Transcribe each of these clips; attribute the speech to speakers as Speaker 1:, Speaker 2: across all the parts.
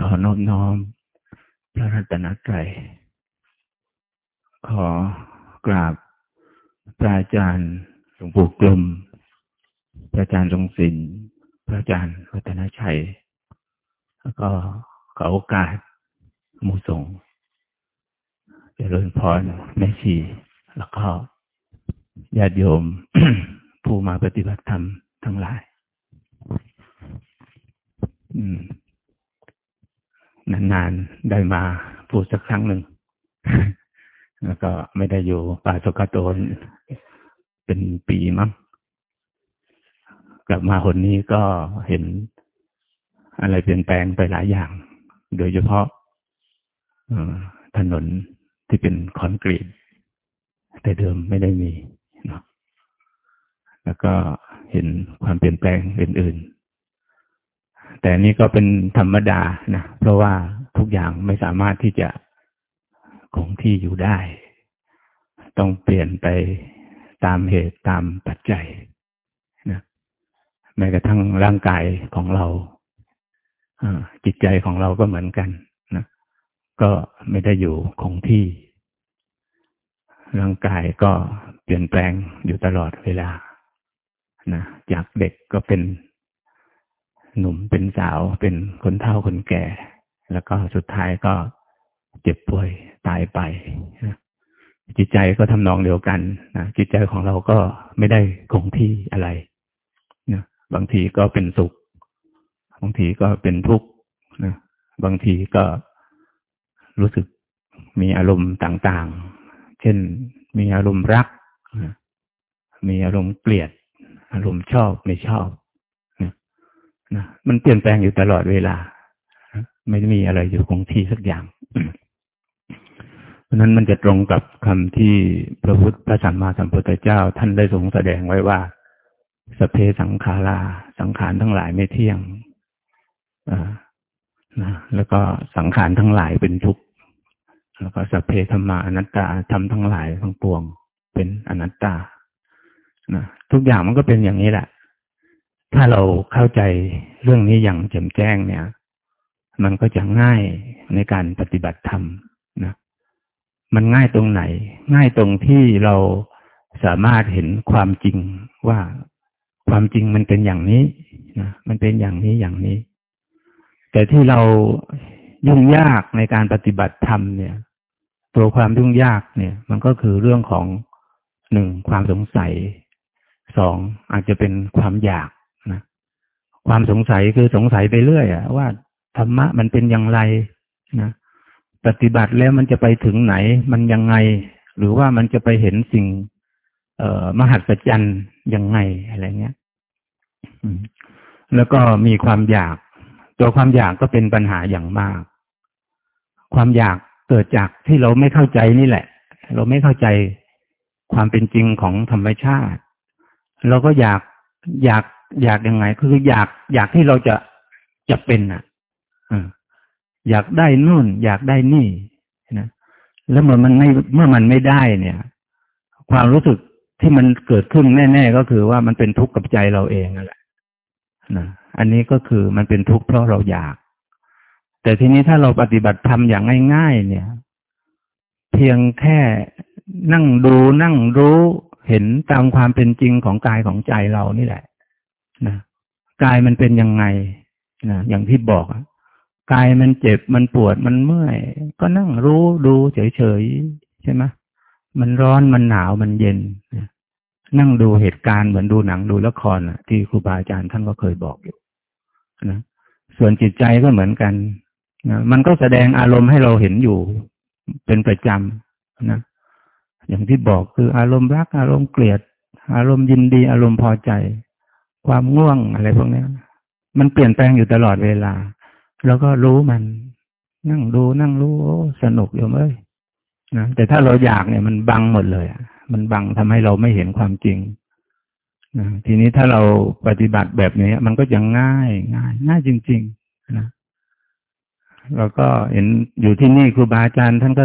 Speaker 1: ขอนอบน้อมพระรัตนตรัย ขอกราบพระอาจารย์หลวงปู่กลม พระอาจารย์ทรงศิลป์พระอาจารย์วัฒนชัย แล้วก็ขอโอกาสมูสงเจริญพรแม่ชี แล้วก็ญาติโยมผู้มาปฏิบัติธรรมทั้งหลาย อืม นานๆได้มาพูดสักครั้งหนึ่ง แล้วก็ไม่ได้อยู่ป่าสกโตนเป็นปีมั้งกลับมาคนนี้ก็เห็นอะไรเปลี่ยนแปลงไปหลายอย่าง โดยเฉพาะถนนที่เป็นคอนกรีต แต่เดิมไม่ได้มีเนาะแล้วก็เห็นความเปลี่ยนแปลงอื่นๆ แต่นี่ก็เป็นธรรมดานะเพราะว่าทุกอย่างไม่สามารถที่จะคงที่อยู่ได้ ต้องเปลี่ยนไปตามเหตุตามปัจจัยนะแม้กระทั่งร่างกายของเราจิตใจของเราก็เหมือนกันนะก็ไม่ได้อยู่คงที่ ร่างกายก็เปลี่ยนแปลงอยู่ตลอดเวลานะจากเด็กก็เป็น หนุ่มเป็นสาวเป็นคนเฒ่าคนแก่ แล้วก็สุดท้ายก็เจ็บป่วยตายไปจิตใจก็ทำนองเดียวกันนะจิตใจของเราก็ไม่ได้คงที่อะไรนะบางทีก็เป็นสุข บางทีก็เป็นทุกข์นะบางทีก็รู้สึกมีอารมณ์ต่างๆ เช่นมีอารมณ์รักนะมีอารมณ์เกลียด อารมณ์ชอบไม่ชอบ นะมันเปลี่ยนแปลงอยู่ตลอดเวลา ไม่มีอะไรอยู่คงที่สักอย่าง เพราะนั้นมันจะตรงกับคำที่พระพุทธพระสัมมาสัมพุทธเจ้า ท่านได้ทรงแสดงไว้ว่า สเพสังขาราสังขารทั้งหลายไม่เที่ยงนะแล้วก็สังขารทั้งหลายเป็นทุกข์แล้วก็สเพธรรมาอนัตตาทำทั้งหลายทั้งปวง เป็นอนัตตานะทุกอย่างมันก็เป็นอย่างนี้แหละ ถ้าเราเข้าใจเรื่องนี้อย่างแจ่มแจ้งเนี่ย มันก็จะง่ายในการปฏิบัติธรรมนะ มันง่ายตรงไหน ง่ายตรงที่เราสามารถเห็นความจริงว่าความจริงมันเป็นอย่างนี้นะมันเป็นอย่างนี้อย่างนี้ แต่ที่เรายุ่งยากในการปฏิบัติธรรมเนี่ย ตัวความยุ่งยากเนี่ย มันก็คือเรื่องของหนึ่งความสงสัยสองอาจจะเป็นความอยาก ความสงสัยคือสงสัยไปเรื่อยอะว่าธรรมะมันเป็นอย่างไรนะปฏิบัติแล้วมันจะไปถึงไหน มันยังไง หรือว่ามันจะไปเห็นสิ่ง เอ่อมหัศจรรย์ยังไงอะไรเงี้ยแล้วก็มีความอยาก ตัวความอยากก็เป็นปัญหาอย่างมาก ความอยากเกิดจากที่เราไม่เข้าใจนี่แหละ เราไม่เข้าใจความเป็นจริงของธรรมชาติ เราก็อยากอยาก อยากยังไง คืออยากอยากให้เราจะจะเป็นอะอยากได้นู่น อยากได้นี่นะแล้วเมื่อมันไม่เมื่อมันไม่ได้เนี่ย ความรู้สึกที่มันเกิดขึ้นแน่ๆก็คือว่ามันเป็นทุกข์กับใจเราเองนั่นแหละนะอันนี้ก็คือมันเป็นทุกข์เพราะเราอยาก แต่ทีนี้ถ้าเราปฏิบัติธรรมอย่างง่าย ๆ เนี่ย เพียงแค่นั่งดูนั่งรู้เห็นตามความเป็นจริงของกายของใจเรานี่แหละ นะกายมันเป็นยังไงนะอย่างที่บอกกายมันเจ็บมันปวดมันเมื่อย ก็นั่งรู้ดูเฉยๆใช่ไหมมันร้อนมันหนาวมันเย็นนั่งดูเหตุการณ์เหมือนดูหนังดูละครที่ครูบาอาจารย์ท่านก็เคยบอกอยู่นะส่วนจิตใจก็เหมือนกันนะมันก็แสดงอารมณ์ให้เราเห็นอยู่ เป็นประจำนะอย่างที่บอกคืออารมณ์รัก อารมณ์เกลียด อารมณ์ยินดี อารมณ์พอใจ ความง่วงอะไรพวกนี้มันเปลี่ยนแปลงอยู่ตลอดเวลา แล้วก็รู้มัน นั่งดูนั่งรู้สนุกอยู่เอ้ยนะแต่ถ้าเราอยากเนี่ยมันบังหมดเลยอะมันบังทำให้เราไม่เห็นความจริงนะทีนี้ถ้าเราปฏิบัติแบบนี้มันก็จะง่ายง่าย ง่ายจริง ๆ นะเราก็เห็นอยู่ที่นี่ครูบาอาจารย์ท่านก็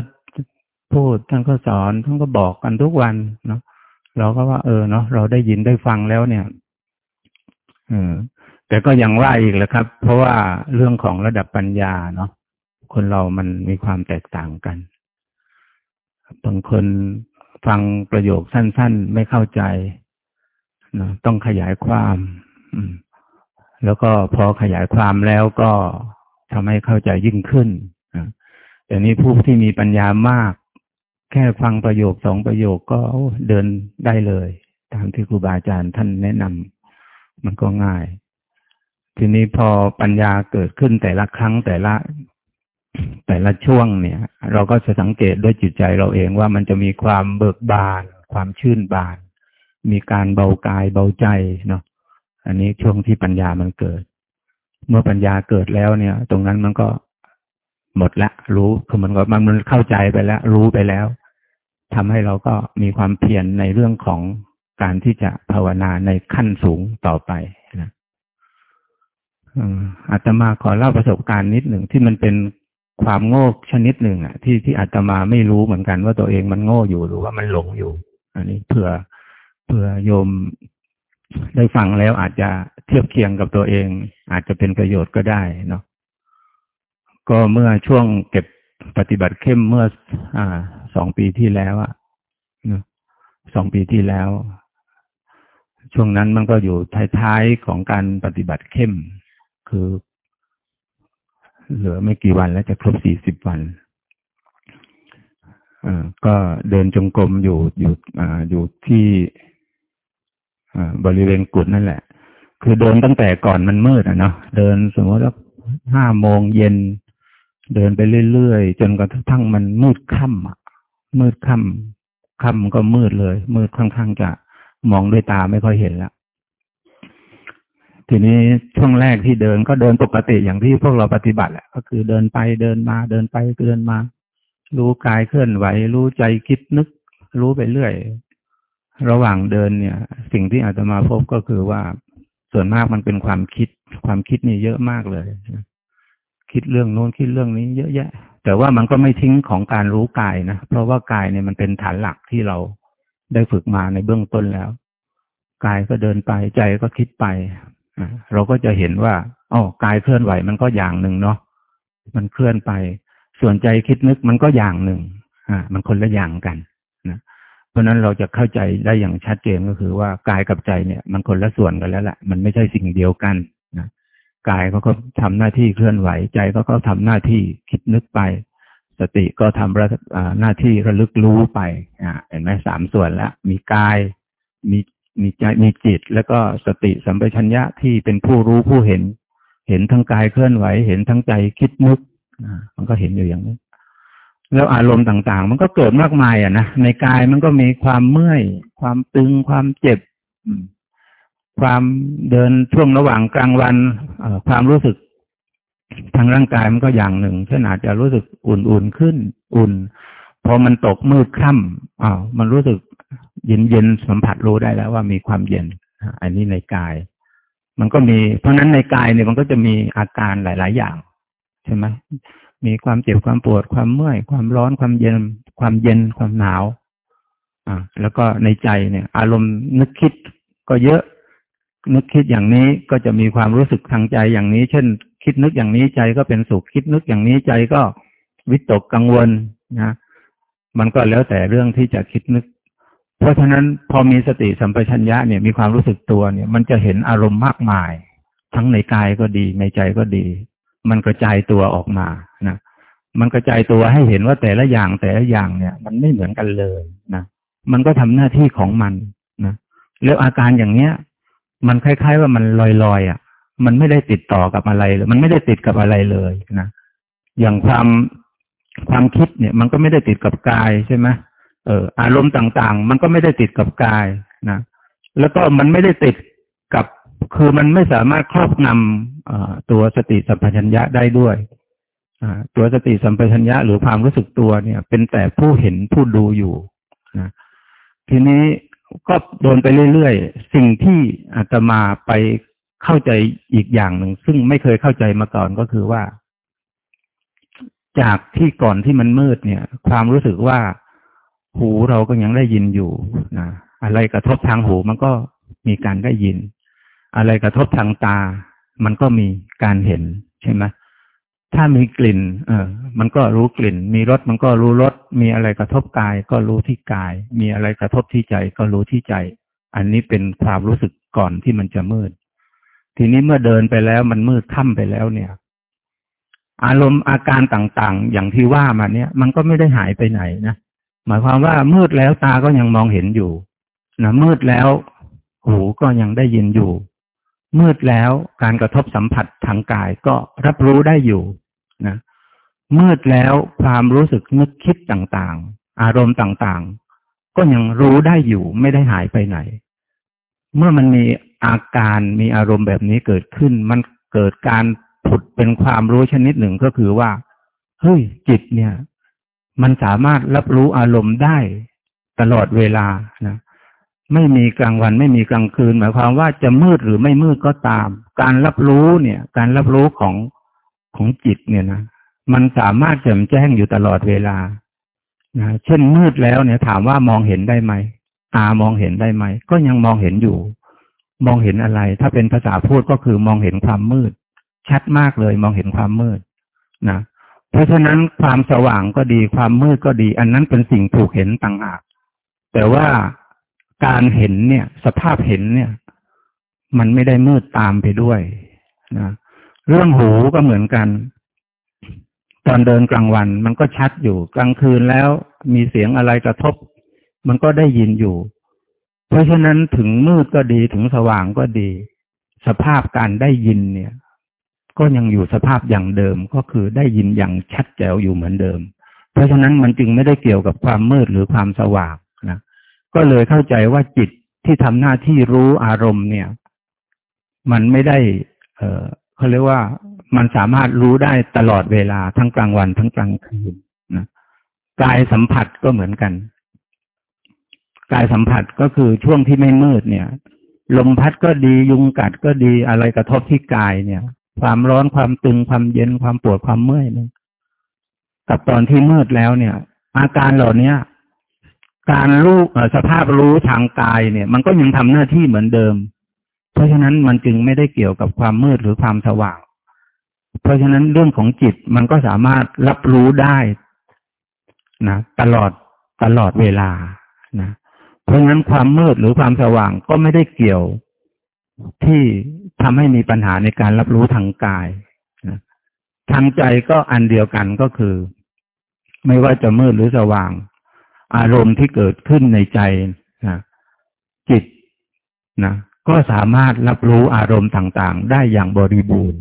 Speaker 1: พูดท่านก็สอนท่านก็บอกกันทุกวันเนาะเราก็ว่าเออเนาะเราได้ยินได้ฟังแล้วเนี่ย แต่ก็ยังว่าอีกแหละครับ เพราะว่าเรื่องของระดับปัญญาเนาะคนเรามันมีความแตกต่างกันบางคนฟังประโยคสั้น ๆ ไม่เข้าใจนะต้องขยายความแล้วก็พอขยายความแล้วก็ทำให้เข้าใจยิ่งขึ้นแต่นี้ผู้ที่มีปัญญามาก แค่ฟังประโยคสองประโยคก็เดินได้เลย ตามที่ครูบาอาจารย์ท่านแนะนำ มันก็ง่าย ทีนี้พอปัญญาเกิดขึ้นแต่ละครั้งแต่ละ แต่ละช่วงเนี่ย เราก็จะสังเกตด้วยจิตใจเราเองว่ามันจะมีความเบิกบาน ความชื่นบาน มีการเบากายเบาใจเนาะอันนี้ช่วงที่ปัญญามันเกิด เมื่อปัญญาเกิดแล้วเนี่ย ตรงนั้นมันก็หมดละรู้คือมันก็มันเข้าใจไปแล้ว รู้ไปแล้วทำให้เราก็มีความเพียรในเรื่องของ การที่จะภาวนาในขั้นสูงต่อไปนะอาตมาขอเล่าประสบการณ์นิดหนึ่งที่มันเป็นความโง่ชนิดหนึ่งอะ ที่ที่อาตมาไม่รู้เหมือนกันว่าตัวเองมันโง่อยู่หรือว่ามันหลงอยู่ อันนี้เผื่อเผื่อโยมได้ฟังแล้วอาจจะเทียบเคียงกับตัวเอง อาจจะเป็นประโยชน์ก็ได้เนาะก็เมื่อช่วงเก็บปฏิบัติเข้มเมื่อ อ่าสองปีที่แล้วอะสองปีที่แล้ว ช่วงนั้นมันก็อยู่ท้ายๆของการปฏิบัติเข้ม คือ เหลือไม่กี่วันแล้วจะครบสี่สิบวันอก็เดินจงกรมอยู่อยู่อ่าอยู่ที่บริเวณกุดนั่นแหละ คือเดินตั้งแต่ก่อนมันมืดอะเนาะเดินสมมติว่าห้าโมงเย็น เดินไปเรื่อยๆจนกระทั่งมันมืดค่ำอะมืดค่ำค่ำก็มืดเลย มืดค่อนข้างจะ มองด้วยตาไม่ค่อยเห็นแล้วทีนี้ช่วงแรกที่เดินก็เดินปกติอย่างที่พวกเราปฏิบัติแหละก็คือเดินไปเดินมาเดินไปเดินมา รู้กายเคลื่อนไหว รู้ใจคิดนึก รู้ไปเรื่อย ระหว่างเดินเนี่ย สิ่งที่อาตมาพบก็คือว่าส่วนมากมันเป็นความคิด ความคิดนี่เยอะมากเลย คิดเรื่องโน้นคิดเรื่องนี้เยอะแยะ แต่ว่ามันก็ไม่ทิ้งของการรู้กายนะเพราะว่ากายเนี่ยมันเป็นฐานหลักที่เรา ได้ฝึกมาในเบื้องต้นแล้วกายก็เดินไปใจก็คิดไปเราก็จะเห็นว่าอ๋อกายเคลื่อนไหวมันก็อย่างหนึ่งเนาะมันเคลื่อนไป ส่วนใจคิดนึกมันก็อย่างหนึ่งอ่า มันคนละอย่างกันนะเพราะนั้นเราจะเข้าใจได้อย่างชัดเจนก็คือว่ากายกับใจเนี่ย มันคนละส่วนกันแล้วแหละมันไม่ใช่สิ่งเดียวกันนะกายเขาก็ทำหน้าที่เคลื่อนไหวใจเขาก็ทำหน้าที่คิดนึกไป สติก็ทำหน้าที่ระลึกรู้ไปอ่าเห็นไหมสามส่วนแล้วมีกาย มีมีใจมีจิต แล้วก็สติสัมปชัญญะที่เป็นผู้รู้ผู้เห็น เห็นทั้งกายเคลื่อนไหว เห็นทั้งใจคิดนึกอ่ามันก็เห็นอยู่อย่างนี้แล้วอารมณ์ต่างๆ มันก็เกิดมากมายอะนะในกายมันก็มีความเมื่อย ความตึง ความเจ็บ ความเดินช่วงระหว่างกลางวันความรู้สึก ทางร่างกายมันก็อย่างหนึ่งเช่นอาจจะรู้สึกอุ่นๆขึ้น อุ่น พอมันตกมืดค่ำอ้าวมันรู้สึกเย็นๆสัมผัสรู้ได้แล้วว่ามีความเย็น อันนี้ในกาย มันก็มี เพราะนั้นในกายเนี่ยมันก็จะมีอาการหลาย ๆ อย่าง ใช่ไหมมีความเจ็บความปวดความเมื่อย ความร้อนความเย็น ความเย็นความหนาว อ่า แล้วก็ในใจเนี่ย อารมณ์นึกคิดก็เยอะ นึกคิดอย่างนี้ก็จะมีความรู้สึกทางใจอย่างนี้ เช่น คิดนึกอย่างนี้ใจก็เป็นสุขคิดนึกอย่างนี้ใจก็วิตกกังวลนะมันก็แล้วแต่เรื่องที่จะคิดนึก เพราะฉะนั้นพอมีสติสัมปชัญญะเนี่ยมีความรู้สึกตัวเนี่ย มันจะเห็นอารมณ์มากมาย ทั้งในกายก็ดีในใจก็ดี มันกระจายตัวออกมานะมันกระจายตัวให้เห็นว่าแต่ละอย่างแต่ละอย่างเนี่ย มันไม่เหมือนกันเลยนะมันก็ทำหน้าที่ของมันนะแล้วอาการอย่างเนี้ย มันคล้าย ๆ ว่ามันลอยๆอะ มันไม่ได้ติดต่อกับอะไรเลยมันไม่ได้ติดกับอะไรเลยนะอย่างความความคิดเนี่ย มันก็ไม่ได้ติดกับกายใช่ไหมเอออารมณ์ต่างๆ มันก็ไม่ได้ติดกับกายนะแล้วก็มันไม่ได้ติดกับคือมันไม่สามารถครอบงำตัวสติสัมปชัญญะได้ด้วยตัวสติสัมปชัญญะหรือความรู้สึกตัวเนี่ย เป็นแต่ผู้เห็นผู้ดูอยู่นะทีนี้ ก็โดนไปเรื่อยๆ สิ่งที่อาตมาไปเข้าใจอีกอย่างหนึ่ง ซึ่งไม่เคยเข้าใจมาก่อนก็คือว่า จากที่ก่อนที่มันมืดเนี่ย ความรู้สึกว่า หูเราก็ยังได้ยินอยู่นะอะไรกระทบทางหูมันก็มีการได้ยิน อะไรกระทบทางตา มันก็มีการเห็นใช่ไหม ถ้ามีกลิ่น เออ มันก็รู้กลิ่น มีรสมันก็รู้รส มีอะไรกระทบกาย ก็รู้ที่กาย มีอะไรกระทบที่ใจ ก็รู้ที่ใจ อันนี้เป็นความรู้สึกก่อนที่มันจะมืด ทีนี้เมื่อเดินไปแล้วมันมืดค่ำไปแล้วเนี่ย อารมณ์อาการต่างๆ อย่างที่ว่ามาเนี่ย มันก็ไม่ได้หายไปไหนนะหมายความว่ามืดแล้วตาก็ยังมองเห็นอยู่นะมืดแล้ว หูก็ยังได้ยินอยู่ มืดแล้วการกระทบสัมผัสทางกายก็รับรู้ได้อยู่ นะมืดแล้วความรู้สึกนึกคิดต่างๆ อารมณ์ต่างๆ ก็ยังรู้ได้อยู่ไม่ได้หายไปไหน เมื่อมันมีอาการมีอารมณ์แบบนี้เกิดขึ้น มันเกิดการผุดเป็นความรู้ชนิดหนึ่งก็คือว่าเฮ้ยจิตเนี่ย มันสามารถรับรู้อารมณ์ได้ตลอดเวลานะไม่มีกลางวันไม่มีกลางคืน หมายความว่าจะมืดหรือไม่มืดก็ตาม การรับรู้เนี่ย การรับรู้ของ ของจิตเนี่ยนะมันสามารถแจ่มแจ้งอยู่ตลอดเวลานะเช่นมืดแล้วเนี่ย ถามว่ามองเห็นได้ไหมตามองเห็นได้ไหมก็ยังมองเห็นอยู่ มองเห็นอะไร ถ้าเป็นภาษาพูดก็คือมองเห็นความมืด ชัดมากเลย มองเห็นความมืดนะเพราะฉะนั้นความสว่างก็ดีความมืดก็ดี อันนั้นเป็นสิ่งถูกเห็นต่างหากแต่ว่าการเห็นเนี่ย สภาพเห็นเนี่ย มันไม่ได้มืดตามไปด้วยนะ เรื่องหูก็เหมือนกัน ตอนเดินกลางวันมันก็ชัดอยู่กลางคืนแล้วมีเสียงอะไรกระทบ มันก็ได้ยินอยู่ เพราะฉะนั้นถึงมืดก็ดีถึงสว่างก็ดี สภาพการได้ยินเนี่ย ก็ยังอยู่สภาพอย่างเดิมก็คือได้ยินอย่างชัดแจ๋วอยู่เหมือนเดิม เพราะฉะนั้นมันจึงไม่ได้เกี่ยวกับความมืดหรือความสว่างนะก็เลยเข้าใจว่าจิตที่ทำหน้าที่รู้อารมณ์เนี่ย มันไม่ได้เอ เขาเรียกว่ามันสามารถรู้ได้ตลอดเวลาทั้งกลางวันทั้งกลางคืนนะกายสัมผัสก็เหมือนกัน กายสัมผัสก็คือช่วงที่ไม่มืดเนี่ย ลมพัดก็ดียุงกัดก็ดีอะไรกระทบที่กายเนี่ย ความร้อนความตึงความเย็นความปวดความเมื่อยเนี่ยกับตอนที่มืดแล้วเนี่ย อาการเหล่านี้การรู้สภาพรู้ทางกายเนี่ย มันก็ยังทำหน้าที่เหมือนเดิม เพราะฉะนั้นมันจึงไม่ได้เกี่ยวกับความมืดหรือความสว่าง เพราะฉะนั้นเรื่องของจิตมันก็สามารถรับรู้ได้นะตลอดตลอดเวลานะเพราะฉะนั้นความมืดหรือความสว่างก็ไม่ได้เกี่ยวที่ทำให้มีปัญหาในการรับรู้ทางกายนะทางใจก็อันเดียวกันก็คือ ไม่ว่าจะมืดหรือสว่าง อารมณ์ที่เกิดขึ้นในใจนะจิตนะ ก็สามารถรับรู้อารมณ์ต่างๆ ได้อย่างบริบูรณ์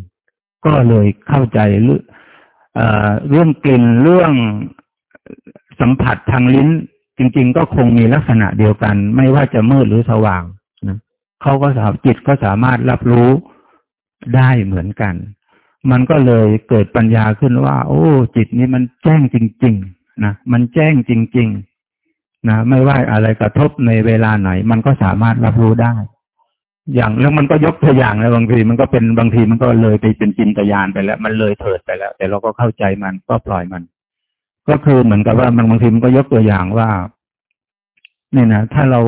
Speaker 1: ก็เลยเข้าใจเรื่องกลิ่นเรื่องสัมผัสทางลิ้น จริง ๆ ก็คงมีลักษณะเดียวกัน ไม่ว่าจะมืดหรือสว่างนะเขาก็สามจิตก็สามารถรับรู้ได้เหมือนกัน มันก็เลยเกิดปัญญาขึ้นว่า โอ้ จิตนี้มันแจ้งจริง ๆ นะมันแจ้งจริง ๆ นะ ไม่ว่าอะไรกระทบในเวลาไหน มันก็สามารถรับรู้ได้ อย่างแล้วมันก็ยกตัวอย่างแล้วบางทีมันก็เป็นบางทีมันก็เลยไปเป็นจินตยานไปแล้ว มันเลยเถิดไปแล้ว แต่เราก็เข้าใจมันก็ปล่อยมัน ก็คือเหมือนกับว่ามันบางทีมันก็ยกตัวอย่างว่า เนี่ยนะถ้าเรา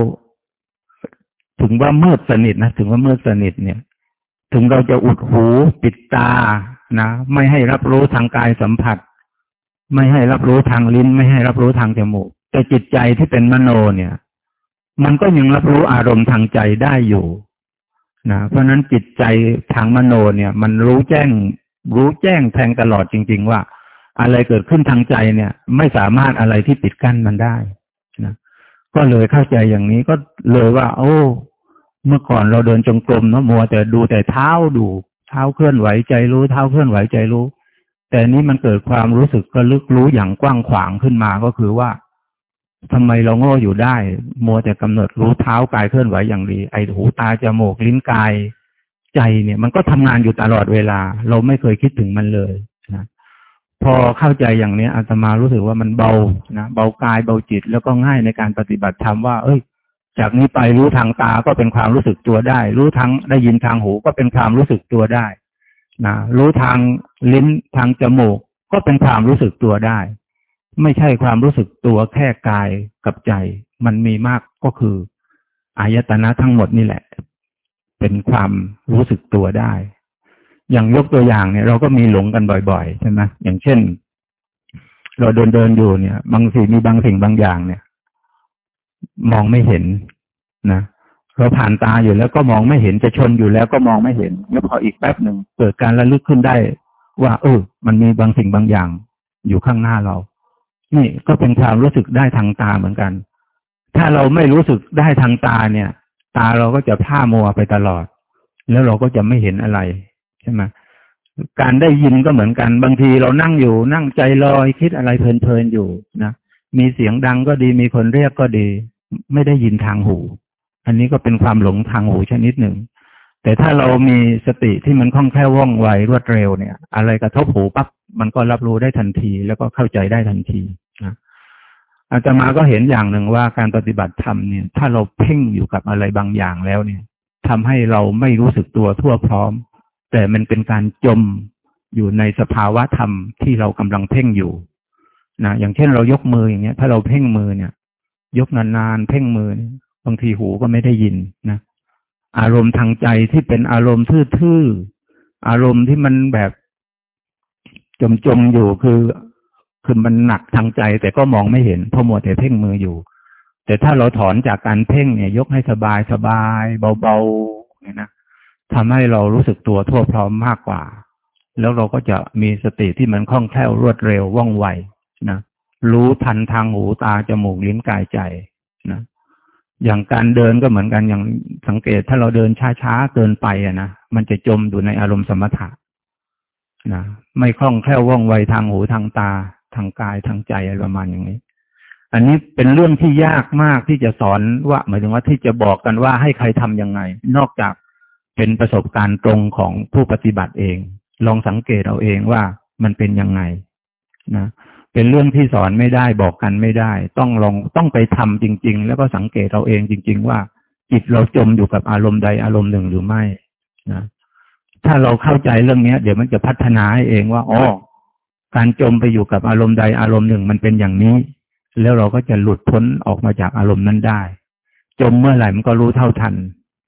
Speaker 1: ถึงว่ามืดสนิทนะถึงว่ามืดสนิทเนี่ย ถึงเราจะอุดหูปิดตานะไม่ให้รับรู้ทางกายสัมผัส ไม่ให้รับรู้ทางลิ้น ไม่ให้รับรู้ทางจมูกแต่จิตใจที่เป็นมโนเนี่ย มันก็ยังรับรู้อารมณ์ทางใจได้อยู่ นะเพราะนั้นจิตใจทางมโนเนี่ย มันรู้แจ้ง รู้แจ้งแทงตลอดจริง ๆ ว่า อะไรเกิดขึ้นทางใจเนี่ย ไม่สามารถอะไรที่ปิดกั้นมันได้นะก็เลยเข้าใจอย่างนี้ก็เลยว่า โอ้ เมื่อก่อนเราเดินจงกรมเนาะมัวแต่ดูแต่เท้าดูเท้าเคลื่อนไหวใจรู้เท้าเคลื่อนไหวใจรู้ แต่นี้มันเกิดความรู้สึกก็ลึกรู้อย่างกว้างขวางขึ้นมาก็คือว่า ทำไมเราโง่อยู่ได้ มัวแต่กำหนดรู้เท้ากายเคลื่อนไหวอย่างดี ไอหูตาจมูกลิ้นกาย ใจเนี่ยมันก็ทำงานอยู่ตลอดเวลา เราไม่เคยคิดถึงมันเลยนะพอเข้าใจอย่างนี้อาตมารู้สึกว่ามันเบานะเบากายเบาจิตแล้วก็ง่ายในการปฏิบัติธรรมว่า เอ้ย จากนี้ไปรู้ทางตาก็เป็นความรู้สึกตัวได้ รู้ทางได้ยินทางหูก็เป็นความรู้สึกตัวได้นะรู้ทางลิ้นทางจมูกก็เป็นความรู้สึกตัวได้ ไม่ใช่ความรู้สึกตัวแค่กายกับใจ มันมีมากก็คืออายตนะทั้งหมดนี่แหละ เป็นความรู้สึกตัวได้ อย่างยกตัวอย่างเนี่ย เราก็มีหลงกันบ่อยๆใช่ไหมอย่างเช่น เราเดินเดินอยู่เนี่ย บางสิ่งมีบางสิ่งบางอย่างเนี่ย มองไม่เห็นนะเราผ่านตาอยู่แล้วก็มองไม่เห็นจะชนอยู่แล้วก็มองไม่เห็นแล้วพออีกแป๊บหนึ่งเกิดการระลึกขึ้นได้ ว่าเออมันมีบางสิ่งบางอย่าง อยู่ข้างหน้าเรา นี่ก็เป็นความรู้สึกได้ทางตาเหมือนกัน ถ้าเราไม่รู้สึกได้ทางตาเนี่ย ตาเราก็จะผ้ามัวไปตลอด แล้วเราก็จะไม่เห็นอะไรใช่ไหมการได้ยินก็เหมือนกัน บางทีเรานั่งอยู่นั่งใจลอยคิดอะไรเพลินๆอยู่นะมีเสียงดังก็ดีมีคนเรียกก็ดี ไม่ได้ยินทางหู อันนี้ก็เป็นความหลงทางหูชนิดหนึ่ง แต่ถ้าเรามีสติที่มันคล่องแคล่วว่องไวรวดเร็วเนี่ย อะไรกระทบหูปั๊บ มันก็รับรู้ได้ทันที แล้วก็เข้าใจได้ทันทีนะอาจารมาก็เห็นอย่างหนึ่งว่าการปฏิบัติธรรมเนี่ย ถ้าเราเพ่งอยู่กับอะไรบางอย่างแล้วเนี่ยทำให้เราไม่รู้สึกตัวทั่วพร้อม แต่มันเป็นการจมอยู่ในสภาวะธรรมที่เรากำลังเพ่งอยู่นะอย่างเช่นเรายกมืออย่างเงี้ย ถ้าเราเพ่งมือเนี่ย ยกนานๆเพ่งมือบางทีหูก็ไม่ได้ยินนะอารมณ์ทางใจที่เป็นอารมณ์ทื่อๆอารมณ์ที่มันแบบ จมๆอยู่คือคือมันหนักทางใจ แต่ก็มองไม่เห็นเพราะมัวแต่เพ่งมืออยู่ แต่ถ้าเราถอนจากการเพ่งเนี่ย ยกให้สบายสบายเบาๆเนี่ยนะทำให้เรารู้สึกตัวทั่วพร้อมมากกว่า แล้วเราก็จะมีสติที่มันคล่องแคล่วรวดเร็วว่องไวนะรู้ทันทางหูตาจมูกลิ้นกายใจนะอย่างการเดินก็เหมือนกันอย่างสังเกตถ้าเราเดินช้าๆเกินไปอะนะมันจะจมอยู่ในอารมณ์สมถะ นะไม่คล่องแคล่วว่องไวทางหูทางตา ทางกายทางใจอะไรประมาณอย่างนี้ อันนี้เป็นเรื่องที่ยากมากที่จะสอนว่า หมายถึงว่าที่จะบอกกันว่าให้ใครทํำยังไง นอกจากเป็นประสบการณ์ตรงของผู้ปฏิบัติเอง ลองสังเกตเอาเองว่ามันเป็นยังไงนะเป็นเรื่องที่สอนไม่ได้บอกกันไม่ได้ ต้องลองต้องไปทำจริง ๆ แล้วก็สังเกตเราเองจริง ๆ ว่าจิตเราจมอยู่กับอารมณ์ใดอารมณ์หนึ่งหรือไม่นะ ถ้าเราเข้าใจเรื่องนี้เดี๋ยวมันจะพัฒนาเองว่าอ๋อการจมไปอยู่กับอารมณ์ใดอารมณ์หนึ่งมันเป็นอย่างนี้ แล้วเราก็จะหลุดพ้นออกมาจากอารมณ์นั้นได้ จมเมื่อไหร่มันก็รู้เท่าทัน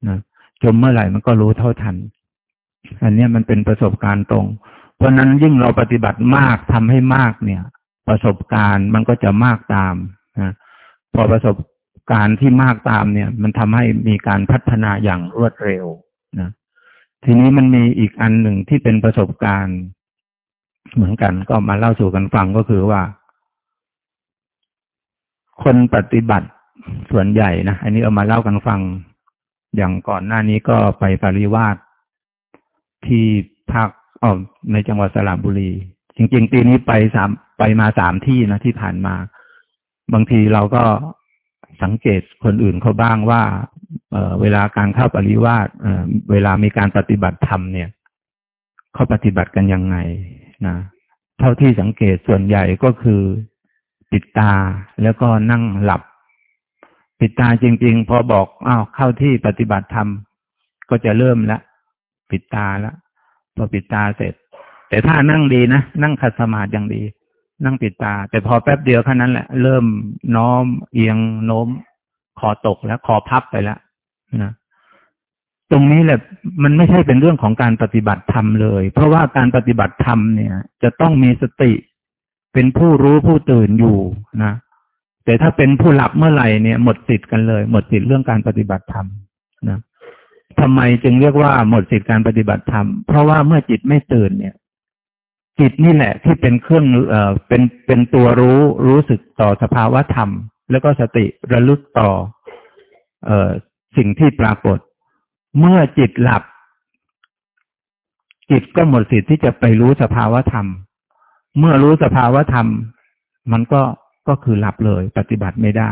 Speaker 1: นะจมเมื่อไหร่มันก็รู้เท่าทัน อันนี้มันเป็นประสบการณ์ตรง เพราะนั้นยิ่งเราปฏิบัติมากทำให้มากเนี่ย ประสบการณ์มันก็จะมากตามนะพอประสบการณ์ที่มากตามเนี่ย มันทำให้มีการพัฒนาอย่างรวดเร็วนะ ทีนี้มันมีอีกอันหนึ่งที่เป็นประสบการณ์ เหมือนกันก็มาเล่าสู่กันฟังก็คือว่า คนปฏิบัติส่วนใหญ่นะ อันนี้เอามาเล่ากันฟัง อย่างก่อนหน้านี้ก็ไปปริวาสที่ภาคอ๋อในจังหวัดสระบุรี จริงๆปีนี้ไปสามไปมาสามที่นะที่ผ่านมา บางทีเราก็สังเกตคนอื่นเขาบ้างว่า เวลาการเข้าปริวาสเวลามีการปฏิบัติธรรมเนี่ย เขาปฏิบัติกันยังไงนะเท่าที่สังเกตส่วนใหญ่ก็คือปิดตาแล้วก็นั่งหลับ ปิดตาจริง ๆ พอบอกอ้าวเข้าที่ปฏิบัติธรรม ก็จะเริ่มละปิดตาล้วพอปิดตาเสร็จ แต่ถ้านั่งดีนะนั่งขัดสมาธิอย่างดี นั่งปิดตา แต่พอแป๊บเดียวแค่นั้นแหละ เริ่มน้อมเอียงโน้ม คอตกแล้ว คอพับไปแล้วนะตรงนี้แหละมันไม่ใช่เป็นเรื่องของการปฏิบัติธรรมเลย เพราะว่าการปฏิบัติธรรมเนี่ย จะต้องมีสติ เป็นผู้รู้ผู้ตื่นอยู่นะแต่ถ้าเป็นผู้หลับเมื่อไหร่เนี่ย หมดสิทธิ์กันเลย หมดสิทธิ์เรื่องการปฏิบัติธรรมนะทำไมจึงเรียกว่าหมดสิทธิ์การปฏิบัติธรรม เพราะว่าเมื่อจิตไม่ตื่นเนี่ย จิตนี่แหละที่เป็นเครื่องเอ่อเป็นเป็นตัวรู้รู้สึกต่อสภาวะธรรม แล้วก็สติระลึกต่อออสิ่งที่ปรากฏ เมื่อจิตหลับ จิตก็หมดสิทธิ์ที่จะไปรู้สภาวะธรรม เมื่อรู้สภาวะธรรม มันก็ก็คือหลับเลย ปฏิบัติไม่ได้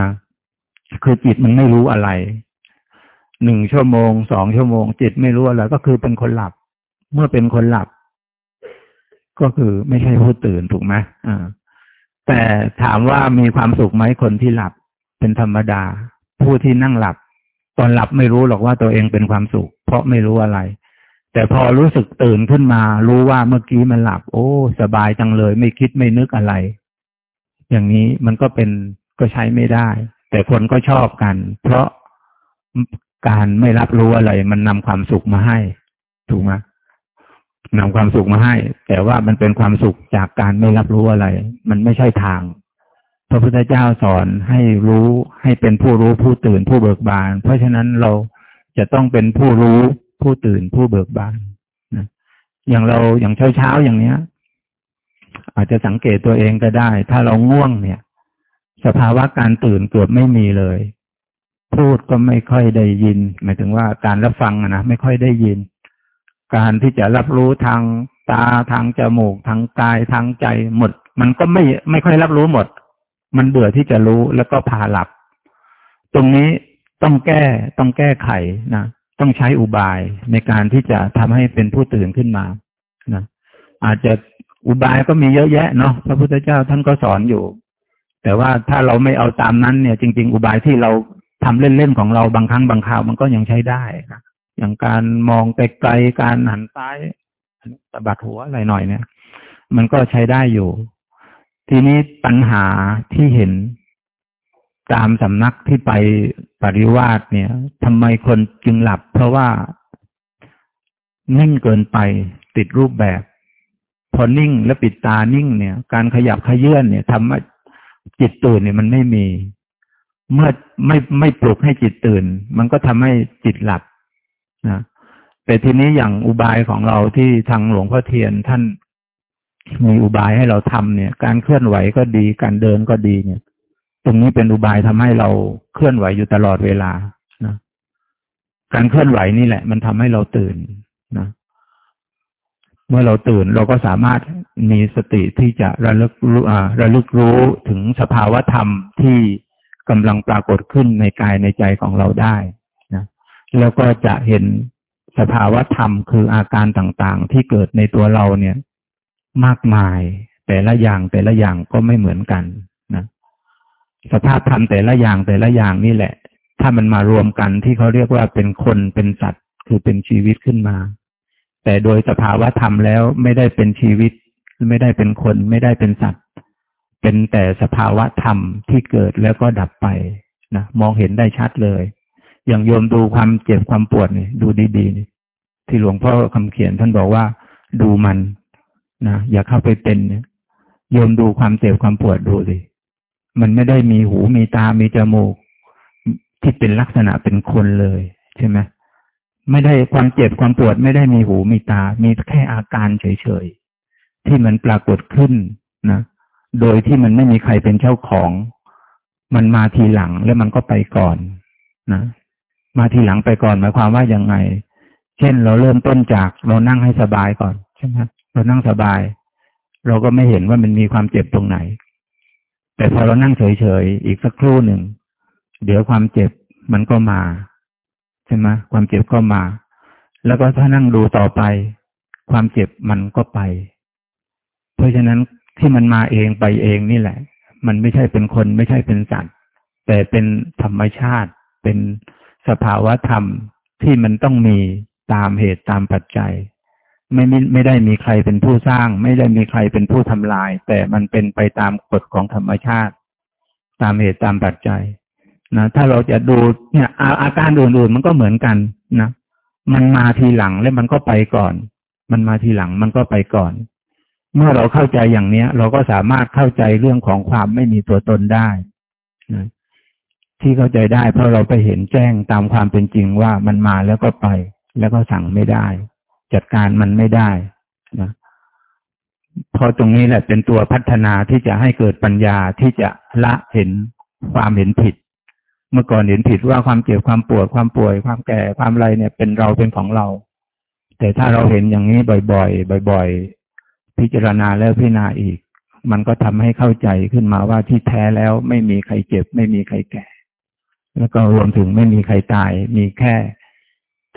Speaker 1: นะคือจิตมันไม่รู้อะไรหนึ่งชั่วโมงสองชั่วโมง จิตไม่รู้อะไรก็คือเป็นคนหลับ เมื่อเป็นคนหลับ ก็คือไม่ใช่ผู้ตื่นถูกไหมอ่า แต่ถามว่ามีความสุขไหมคนที่หลับเป็นธรรมดา ผู้ที่นั่งหลับ ตอนหลับไม่รู้หรอกว่าตัวเองเป็นความสุข เพราะไม่รู้อะไร แต่พอรู้สึกตื่นขึ้นมา รู้ว่าเมื่อกี้มันหลับ โอ้ สบายจังเลย ไม่คิดไม่นึกอะไร อย่างนี้มันก็เป็นก็ใช้ไม่ได้ แต่คนก็ชอบกัน เพราะการไม่รับรู้อะไร มันนำความสุขมาให้ ถูกไหม นำความสุขมาให้ แต่ว่ามันเป็นความสุขจากการไม่รับรู้อะไร มันไม่ใช่ทาง พระพุทธเจ้าสอนให้รู้ให้เป็นผู้รู้ผู้ตื่นผู้เบิกบาน เพราะฉะนั้นเราจะต้องเป็นผู้รู้ผู้ตื่นผู้เบิกบานนะอย่างเราอย่างเช้าเช้าอย่างเนี้ย อาจจะสังเกตตัวเองก็ได้ ถ้าเราง่วงเนี่ย สภาวะการตื่นเกือบไม่มีเลย พูดก็ไม่ค่อยได้ยิน หมายถึงว่าการรับฟังนะไม่ค่อยได้ยิน การที่จะรับรู้ทางตาทางจมูกทางกายทางใจหมด มันก็ไม่ไม่ค่อยรับรู้หมด มันเบื่อที่จะรู้แล้วก็พาหลับ ตรงนี้ต้องแก้ต้องแก้ไขนะต้องใช้อุบายในการที่จะทำให้เป็นผู้ตื่นขึ้นมานะอาจจะอุบายก็มีเยอะแยะเนาะพระพุทธเจ้าท่านก็สอนอยู่ แต่ว่าถ้าเราไม่เอาตามนั้นเนี่ย จริง ๆ อุบายที่เราทำเล่นๆของเราบางครั้งบางคราวมันก็ยังใช้ได้นะ อย่างการมองไกลๆการหันซ้ายตบัดหัวอะไรหน่อยเนี่ย มันก็ใช้ได้อยู่ ทีนี้ปัญหาที่เห็นตามสำนักที่ไปปริวาสเนี่ยทำไมคนจึงหลับ เพราะว่านิ่งเกินไปติดรูปแบบ พอนิ่งแล้วปิดตานิ่งเนี่ย การขยับขยื่นเนี่ยทำให้จิตตื่นเนี่ยมันไม่มี เมื่อไม่ไม่ปลุกให้จิตตื่น มันก็ทำให้จิตหลับ นะแต่ทีนี้อย่างอุบายของเราที่ทางหลวงพ่อเทียนท่านมีอุบายให้เราทำเนี่ย การเคลื่อนไหวก็ดี การเดินก็ดีเนี่ย ตรงนี้เป็นอุบายทำให้เราเคลื่อนไหวอยู่ตลอดเวลานะการเคลื่อนไหวนี่แหละ มันทำให้เราตื่นนะเมื่อเราตื่นเราก็สามารถมีสติที่จะระลึกรู้ระลึกรู้ถึงสภาวะธรรมที่กำลังปรากฏขึ้นในกายในใจของเราได้ แล้วก็จะเห็นสภาวะธรรมคืออาการต่างๆ ที่เกิดในตัวเราเนี่ย มากมาย แต่ละอย่างแต่ละอย่างก็ไม่เหมือนกันนะสภาพธรรมแต่ละอย่างแต่ละอย่างนี่แหละ ถ้ามันมารวมกันที่เขาเรียกว่าเป็นคนเป็นสัตว์ คือเป็นชีวิตขึ้นมา แต่โดยสภาวะธรรมแล้วไม่ได้เป็นชีวิต ไม่ได้เป็นคน ไม่ได้เป็นสัตว์ เป็นแต่สภาวะธรรมที่เกิดแล้วก็ดับไปนะมองเห็นได้ชัดเลย อย่างโยมดูความเจ็บความปวดนี่ดูดีๆนี่ที่หลวงพ่อคำเขียนท่านบอกว่าดูมันนะอย่าเข้าไปเป็นเนี่ยโยมดูความเจ็บความปวดดูสิมันไม่ได้มีหูมีตามีจมูก ที่เป็นลักษณะเป็นคนเลย ใช่ไหมไม่ได้ความเจ็บความปวด ไม่ได้มีหูมีตา มีแค่อาการเฉยๆที่มันปรากฏขึ้นนะโดยที่มันไม่มีใครเป็นเจ้าของ มันมาทีหลังแล้วมันก็ไปก่อนนะ มาทีหลังไปก่อนหมายความว่ายังไง เช่นเราเริ่มต้นจากเรานั่งให้สบายก่อนใช่ไหมเรานั่งสบาย เราก็ไม่เห็นว่ามันมีความเจ็บตรงไหน แต่พอเรานั่งเฉยๆอีกสักครู่หนึ่งเดี๋ยวความเจ็บมันก็มาใช่ไหมความเจ็บก็มา แล้วก็ถ้านั่งดูต่อไป ความเจ็บมันก็ไป เพราะฉะนั้นที่มันมาเองไปเองนี่แหละ มันไม่ใช่เป็นคนไม่ใช่เป็นสัตว์แต่เป็นธรรมชาติเป็น สภาวะธรรมที่มันต้องมีตามเหตุตามปัจจัย ไม่ไม่ไม่ได้มีใครเป็นผู้สร้าง ไม่ได้มีใครเป็นผู้ทำลาย แต่มันเป็นไปตามกฎของธรรมชาติ ตามเหตุตามปัจจัยนะถ้าเราจะดูเนี่ยอาอาการอื่นๆมันก็เหมือนกันนะมันมาทีหลังแล้วมันก็ไปก่อน มันมาทีหลังมันก็ไปก่อน เมื่อเราเข้าใจอย่างเนี้ย เราก็สามารถเข้าใจเรื่องของความไม่มีตัวตนได้นะ ที่เข้าใจได้เพราะเราไปเห็นแจ้งตามความเป็นจริงว่ามันมาแล้วก็ไป แล้วก็สั่งไม่ได้ จัดการมันไม่ได้นะพราะตรงนี้แหละเป็นตัวพัฒนาที่จะให้เกิดปัญญาที่จะละเห็นความเห็นผิด เมื่อก่อนเห็นผิดว่าความเจ็บความปวดความป่วย ความแก่ความอะไรเนี่ย เป็นเราเป็นของเรา แต่ถ้าเราเห็นอย่างนี้บ่อยๆบ่อย ๆ พิจารณาแล้วพิจารณาอีก มันก็ทำให้เข้าใจขึ้นมาว่าที่แท้แล้วไม่มีใครเจ็บ ไม่มีใครแก่ แล้วก็รวมถึงไม่มีใครตาย มีแค่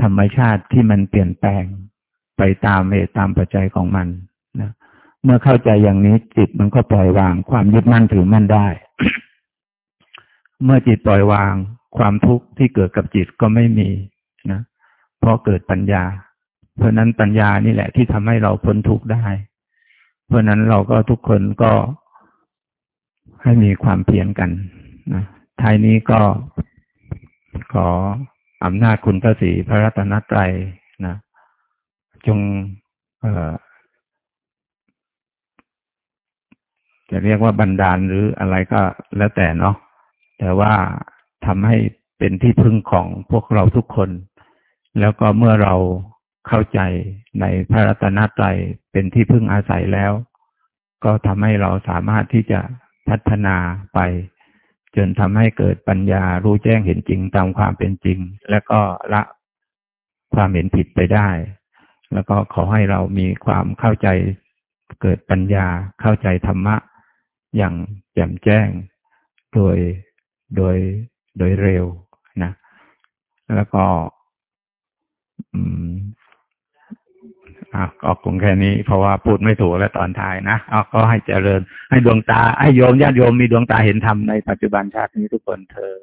Speaker 1: ธรรมชาติที่มันเปลี่ยนแปลงไปตามเหตุตามปัจจัยของมันนะเมื่อเข้าใจอย่างนี้จิตมันก็ปล่อยวาง ความยึดมั่นถือมั่นได้ เมื่อจิตปล่อยวาง ความทุกข์ที่เกิดกับจิตก็ไม่มีนะเพราะเกิดปัญญา เพราะนั้นปัญญานี่แหละที่ทำให้เราพ้นทุกข์ได้ เพราะนั้นเราก็ทุกคนก็ให้มีความเพียรกันนะ ท้ายนี้ก็ขออำนาจคุณพระศรีพระรัตนตรัยนะ จงเออจะเรียกว่าบันดาลหรืออะไรก็แล้วแต่เนาะแต่ว่าทำให้เป็นที่พึ่งของพวกเราทุกคน แล้วก็เมื่อเราเข้าใจในพระรัตนตรัยเป็นที่พึ่งอาศัยแล้ว ก็ทำให้เราสามารถที่จะพัฒนาไป จนทำให้เกิดปัญญารู้แจ้งเห็นจริงตามความเป็นจริง และก็ละความเห็นผิดไปได้ แล้วก็ขอให้เรามีความเข้าใจเกิดปัญญาเข้าใจธรรมะ อย่างแจ่มแจ้ง โดยโดยโดยเร็วนะ แล้วก็ ก็คงแค่นี้เพราะว่าพูดไม่ถูกแล้วตอนท้ายนะก็ให้เจริญ ให้ดวงตา ให้โยมญาติโยมมีดวงตาเห็นธรรมในปัจจุบันชาตินี้ทุกคนเธอ